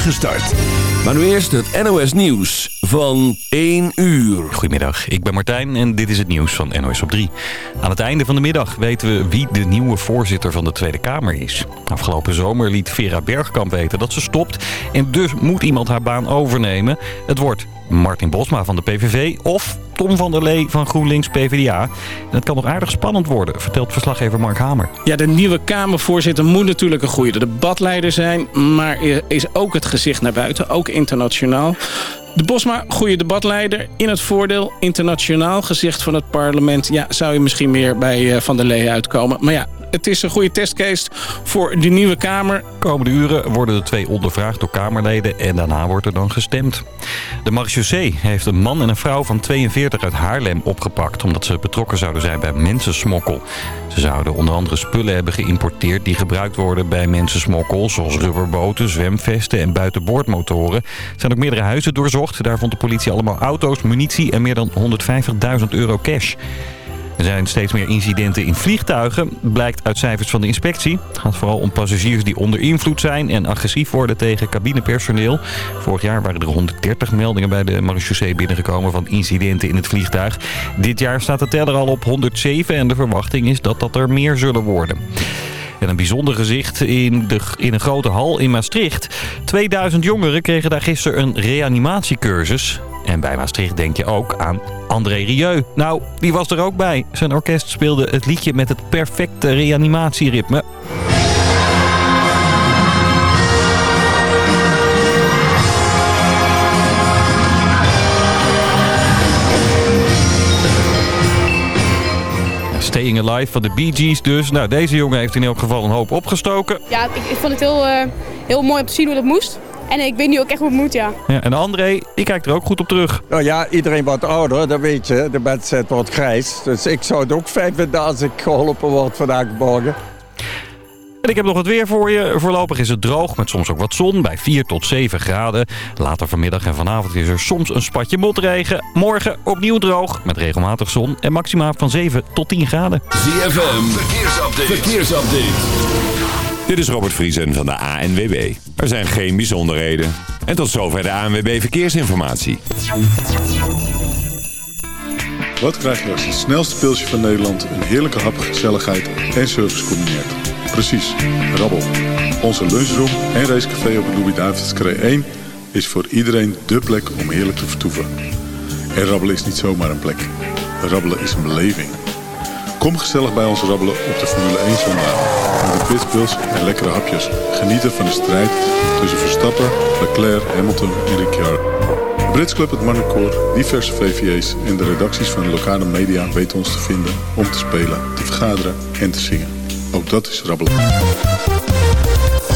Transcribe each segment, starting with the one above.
start. Maar nu eerst het NOS Nieuws van 1 uur. Goedemiddag, ik ben Martijn en dit is het nieuws van NOS op 3. Aan het einde van de middag weten we wie de nieuwe voorzitter van de Tweede Kamer is. Afgelopen zomer liet Vera Bergkamp weten dat ze stopt... en dus moet iemand haar baan overnemen. Het wordt Martin Bosma van de PVV of Tom van der Lee van GroenLinks PvdA. En het kan nog aardig spannend worden, vertelt verslaggever Mark Hamer. Ja, de nieuwe Kamervoorzitter moet natuurlijk een goede debatleider zijn... maar is ook het gezicht naar buiten, ook internationaal. De Bosma, goede debatleider, in het voordeel, internationaal gezicht van het parlement. Ja, zou je misschien meer bij eh, Van der Lee uitkomen. Maar ja, het is een goede testcase voor de nieuwe Kamer. Komende uren worden de twee ondervraagd door Kamerleden en daarna wordt er dan gestemd. De marechaussee heeft een man en een vrouw van 42 uit Haarlem opgepakt... omdat ze betrokken zouden zijn bij mensensmokkel. Ze zouden onder andere spullen hebben geïmporteerd die gebruikt worden bij mensensmokkel... zoals rubberboten, zwemvesten en buitenboordmotoren. Er zijn ook meerdere huizen doorzocht. Daar vond de politie allemaal auto's, munitie en meer dan 150.000 euro cash. Er zijn steeds meer incidenten in vliegtuigen, blijkt uit cijfers van de inspectie. Het gaat vooral om passagiers die onder invloed zijn en agressief worden tegen cabinepersoneel. Vorig jaar waren er 130 meldingen bij de marechaussee binnengekomen van incidenten in het vliegtuig. Dit jaar staat de teller al op 107 en de verwachting is dat dat er meer zullen worden. En een bijzonder gezicht in, de, in een grote hal in Maastricht. 2000 jongeren kregen daar gisteren een reanimatiecursus. En bij Maastricht denk je ook aan André Rieu. Nou, die was er ook bij. Zijn orkest speelde het liedje met het perfecte reanimatieritme. Staying Alive van de Bee Gees dus. Nou, deze jongen heeft in elk geval een hoop opgestoken. Ja, ik, vond het heel, uh, heel mooi om te zien hoe dat moest. En ik weet nu ook echt hoe het moet, ja. ja en André, die kijkt er ook goed op terug. Nou ja, iedereen wordt ouder, dat weet je. De wedstrijd wordt grijs. Dus ik zou het ook fijn vinden als ik geholpen word vandaag morgen. En ik heb nog wat weer voor je. Voorlopig is het droog met soms ook wat zon bij 4 tot 7 graden. Later vanmiddag en vanavond is er soms een spatje motregen. Morgen opnieuw droog met regelmatig zon en maxima van 7 tot 10 graden. ZFM, verkeersupdate. verkeersupdate. Dit is Robert Vriesen van de ANWB. Er zijn geen bijzonderheden. En tot zover de ANWB Verkeersinformatie. Wat krijg je als het snelste pilsje van Nederland... een heerlijke hap, gezelligheid en service combineert? Precies, rabbel. Onze lunchroom en racecafé op het Louis-David's 1... is voor iedereen dé plek om heerlijk te vertoeven. En rabbelen is niet zomaar een plek. Rabbelen is een beleving. Kom gezellig bij ons rabbelen op de Formule 1 zondag. Met de en lekkere hapjes. Genieten van de strijd tussen Verstappen, Leclerc, Hamilton en Ricciardo. Brits Club, het Marnecoor, diverse VVA's en de redacties van de lokale media weten ons te vinden om te spelen, te vergaderen en te zingen. Ook dat is rabbelen.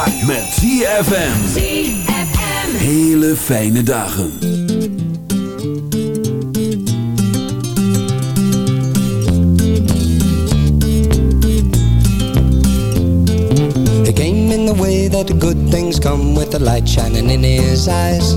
Met ZFM. Hele fijne dagen. He came in the way that good things come with the light shining in his eyes.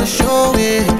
gotta show it.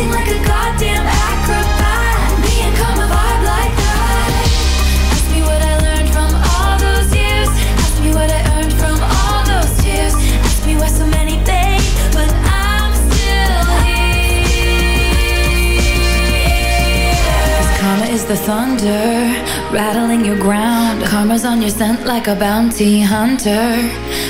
Flexing like a goddamn acrobat. Me and karma vibe like that. Ask me what I learned from all those years. Ask me what I earned from all those tears. Ask me why so many fade, but I'm still here. 'Cause karma is the thunder, rattling your ground. Karma's on your scent like a bounty hunter.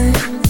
time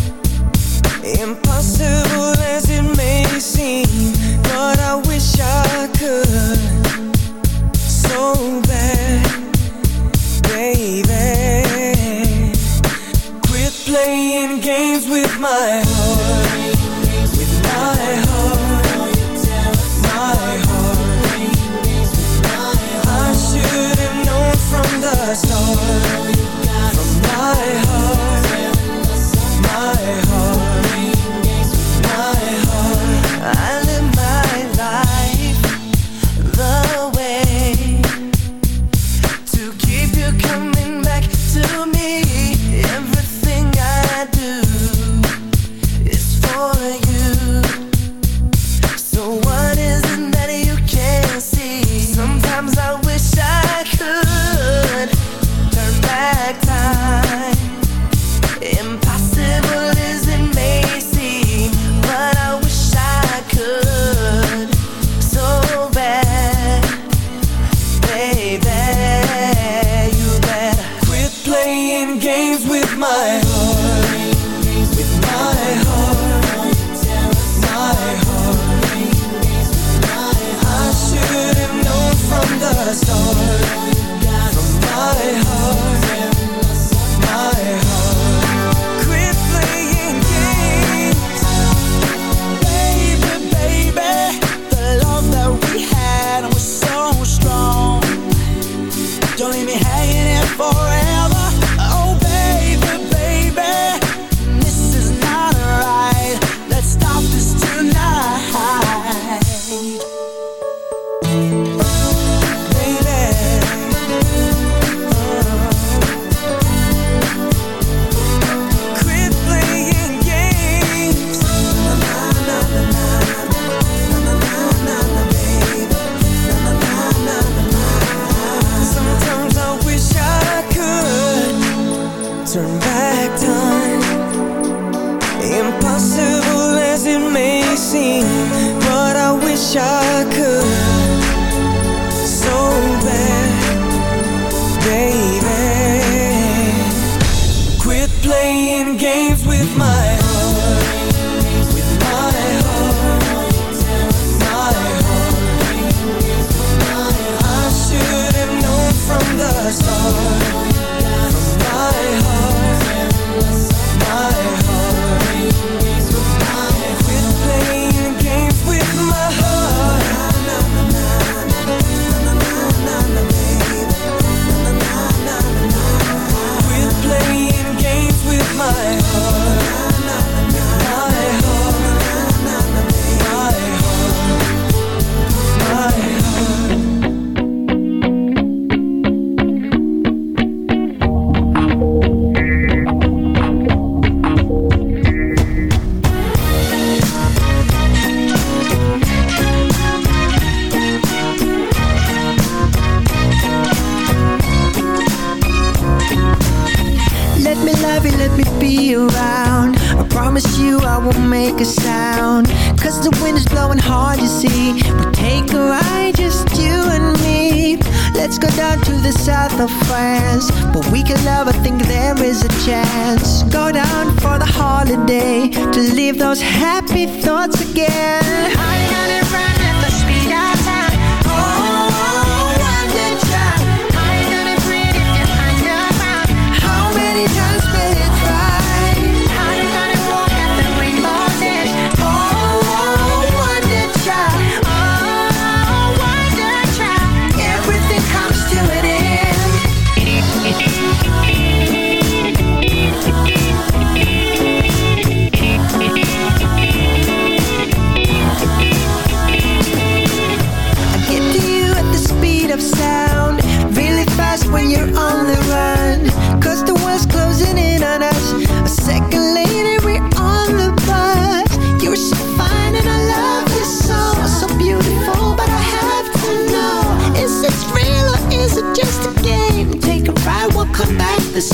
for the holiday to live those happy thoughts again.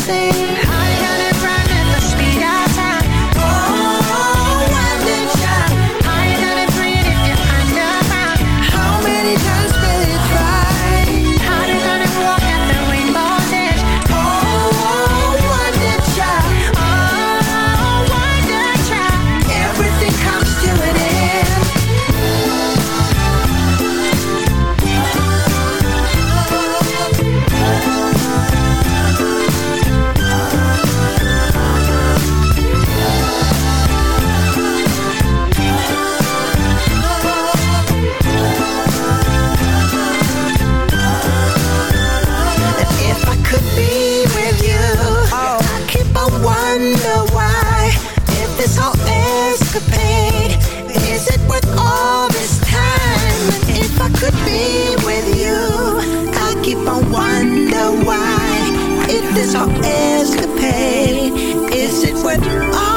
say with you. I keep on wonder why. If this whole escapade, is it worth all?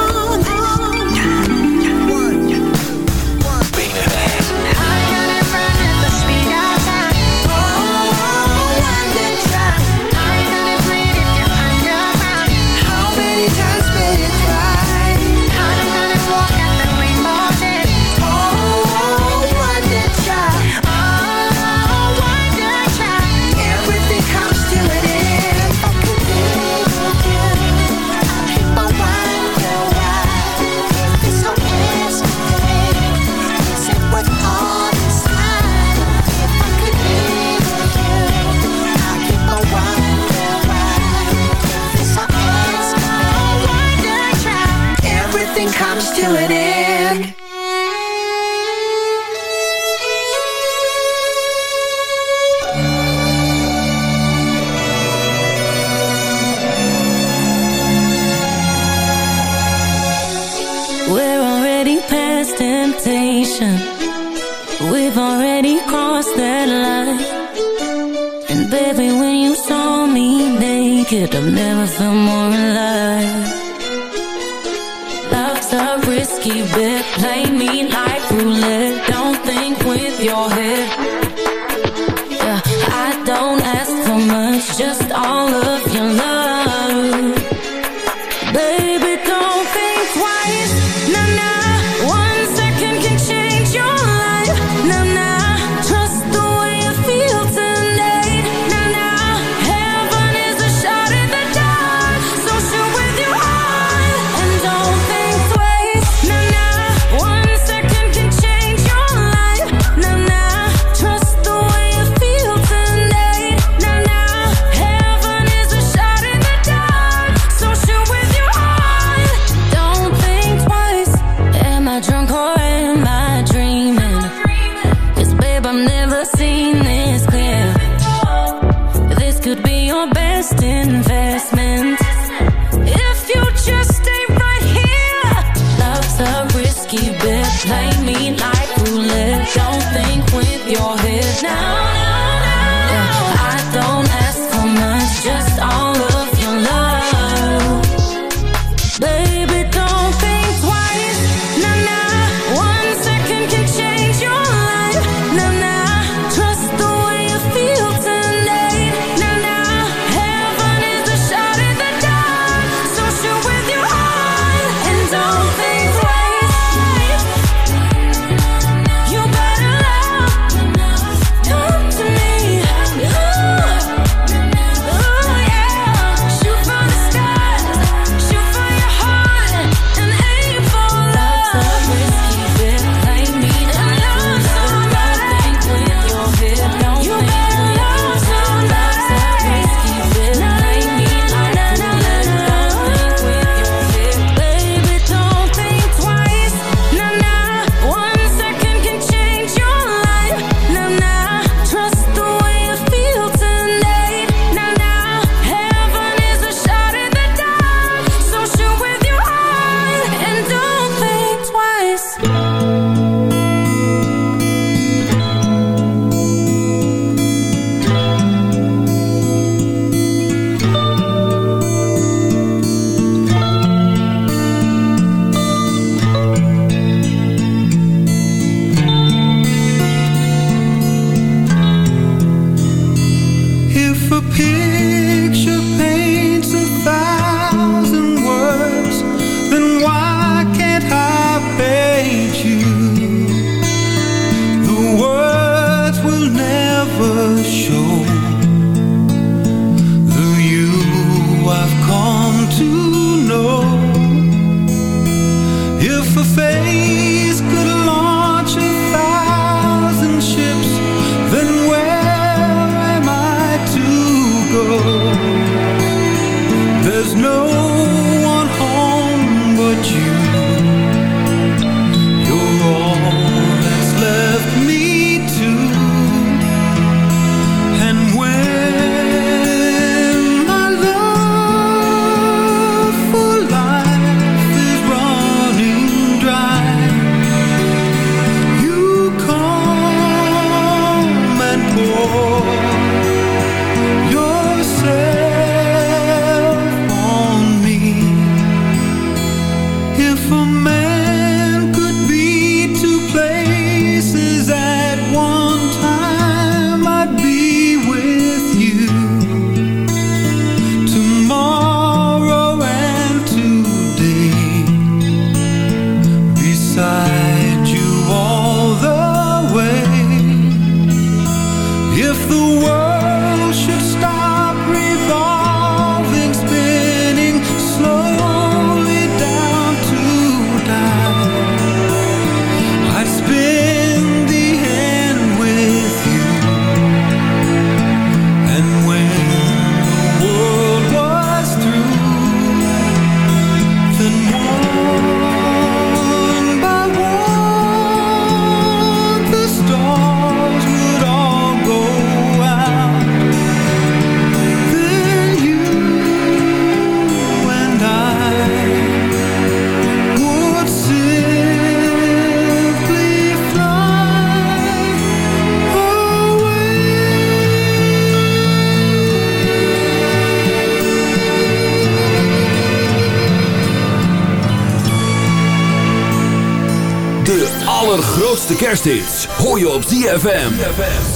kerst. Hoor je op ZFM.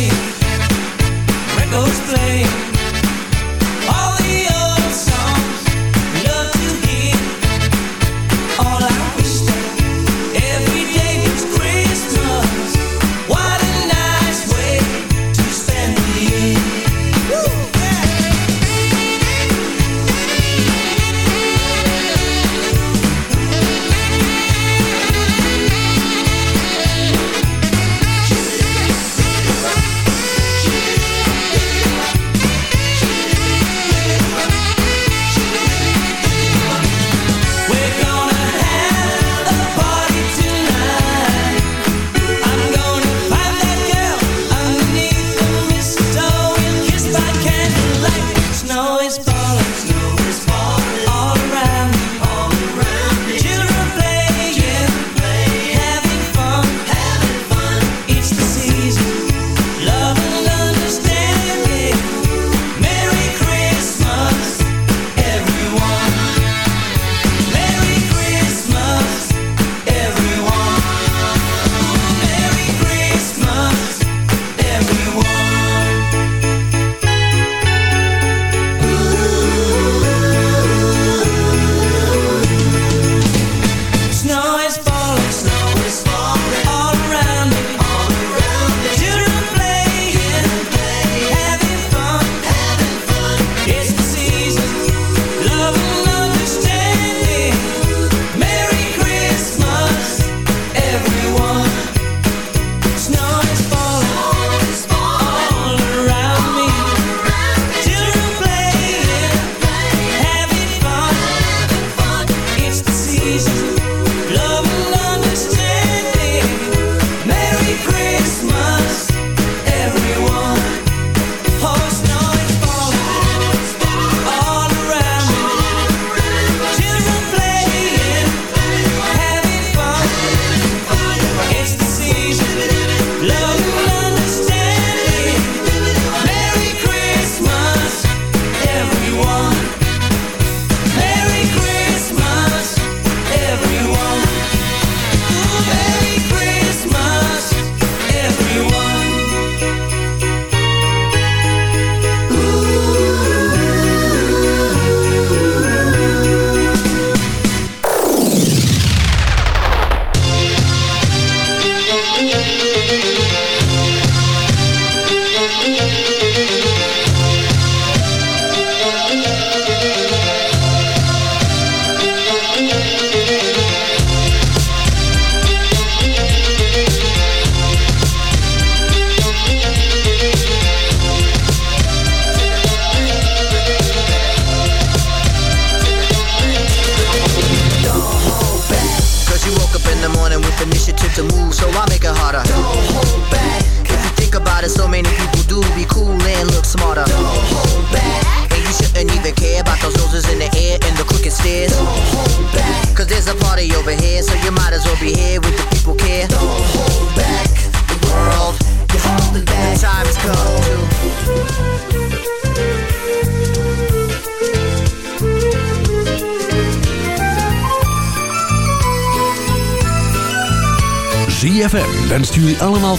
playing, records